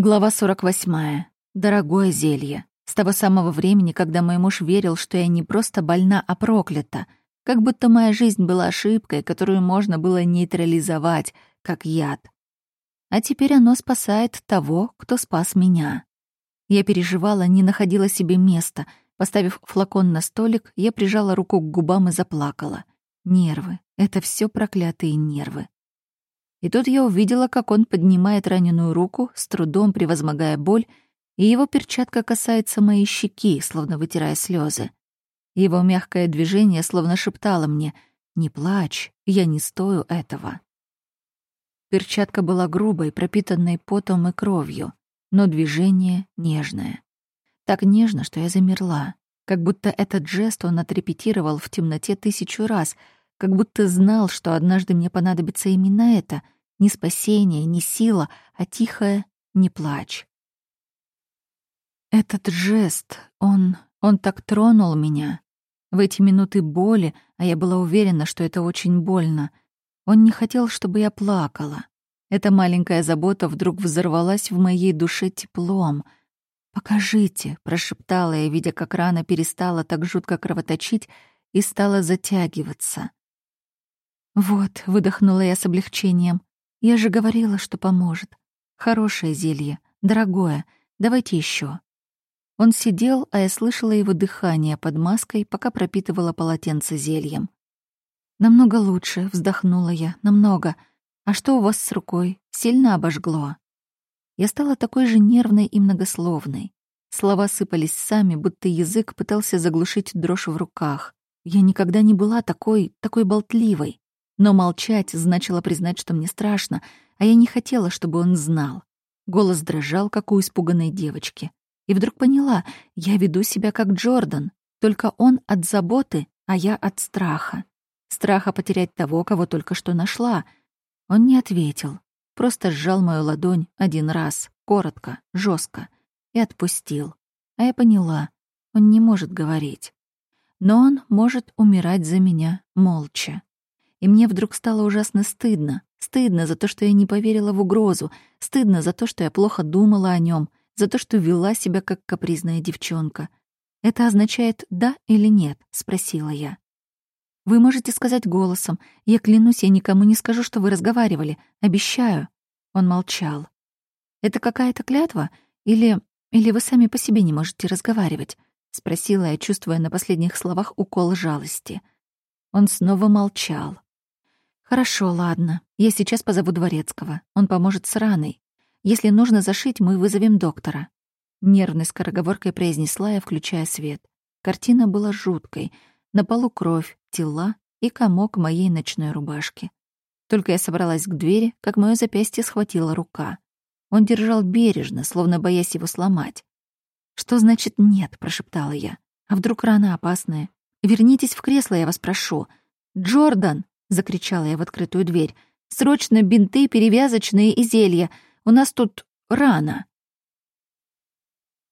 Глава 48. Дорогое зелье. С того самого времени, когда мой муж верил, что я не просто больна, а проклята, как будто моя жизнь была ошибкой, которую можно было нейтрализовать, как яд. А теперь оно спасает того, кто спас меня. Я переживала, не находила себе места. Поставив флакон на столик, я прижала руку к губам и заплакала. Нервы. Это все проклятые нервы. И тут я увидела, как он поднимает раненую руку, с трудом превозмогая боль, и его перчатка касается моей щеки, словно вытирая слезы. Его мягкое движение словно шептало мне «Не плачь, я не стою этого». Перчатка была грубой, пропитанной потом и кровью, но движение нежное. Так нежно, что я замерла, как будто этот жест он отрепетировал в темноте тысячу раз — как будто знал, что однажды мне понадобится именно это — не спасение, не сила, а тихое «не плачь». Этот жест, он... он так тронул меня. В эти минуты боли, а я была уверена, что это очень больно, он не хотел, чтобы я плакала. Эта маленькая забота вдруг взорвалась в моей душе теплом. «Покажите», — прошептала я, видя, как рана перестала так жутко кровоточить и стала затягиваться. «Вот», — выдохнула я с облегчением, — «я же говорила, что поможет. Хорошее зелье, дорогое, давайте еще. Он сидел, а я слышала его дыхание под маской, пока пропитывала полотенце зельем. «Намного лучше», — вздохнула я, — «намного. А что у вас с рукой? Сильно обожгло?» Я стала такой же нервной и многословной. Слова сыпались сами, будто язык пытался заглушить дрожь в руках. Я никогда не была такой, такой болтливой. Но молчать значило признать, что мне страшно, а я не хотела, чтобы он знал. Голос дрожал, как у испуганной девочки. И вдруг поняла, я веду себя как Джордан, только он от заботы, а я от страха. Страха потерять того, кого только что нашла. Он не ответил, просто сжал мою ладонь один раз, коротко, жестко, и отпустил. А я поняла, он не может говорить. Но он может умирать за меня молча и мне вдруг стало ужасно стыдно. Стыдно за то, что я не поверила в угрозу, стыдно за то, что я плохо думала о нем, за то, что вела себя как капризная девчонка. «Это означает «да» или «нет»?» — спросила я. «Вы можете сказать голосом. Я клянусь, я никому не скажу, что вы разговаривали. Обещаю». Он молчал. «Это какая-то клятва? Или... или вы сами по себе не можете разговаривать?» — спросила я, чувствуя на последних словах укол жалости. Он снова молчал. «Хорошо, ладно. Я сейчас позову Дворецкого. Он поможет с раной. Если нужно зашить, мы вызовем доктора». Нервной скороговоркой произнесла я, включая свет. Картина была жуткой. На полу кровь, тела и комок моей ночной рубашки. Только я собралась к двери, как моё запястье схватила рука. Он держал бережно, словно боясь его сломать. «Что значит «нет»?» — прошептала я. «А вдруг рана опасная? Вернитесь в кресло, я вас прошу. Джордан!» — закричала я в открытую дверь. «Срочно бинты, перевязочные и зелья. У нас тут рана».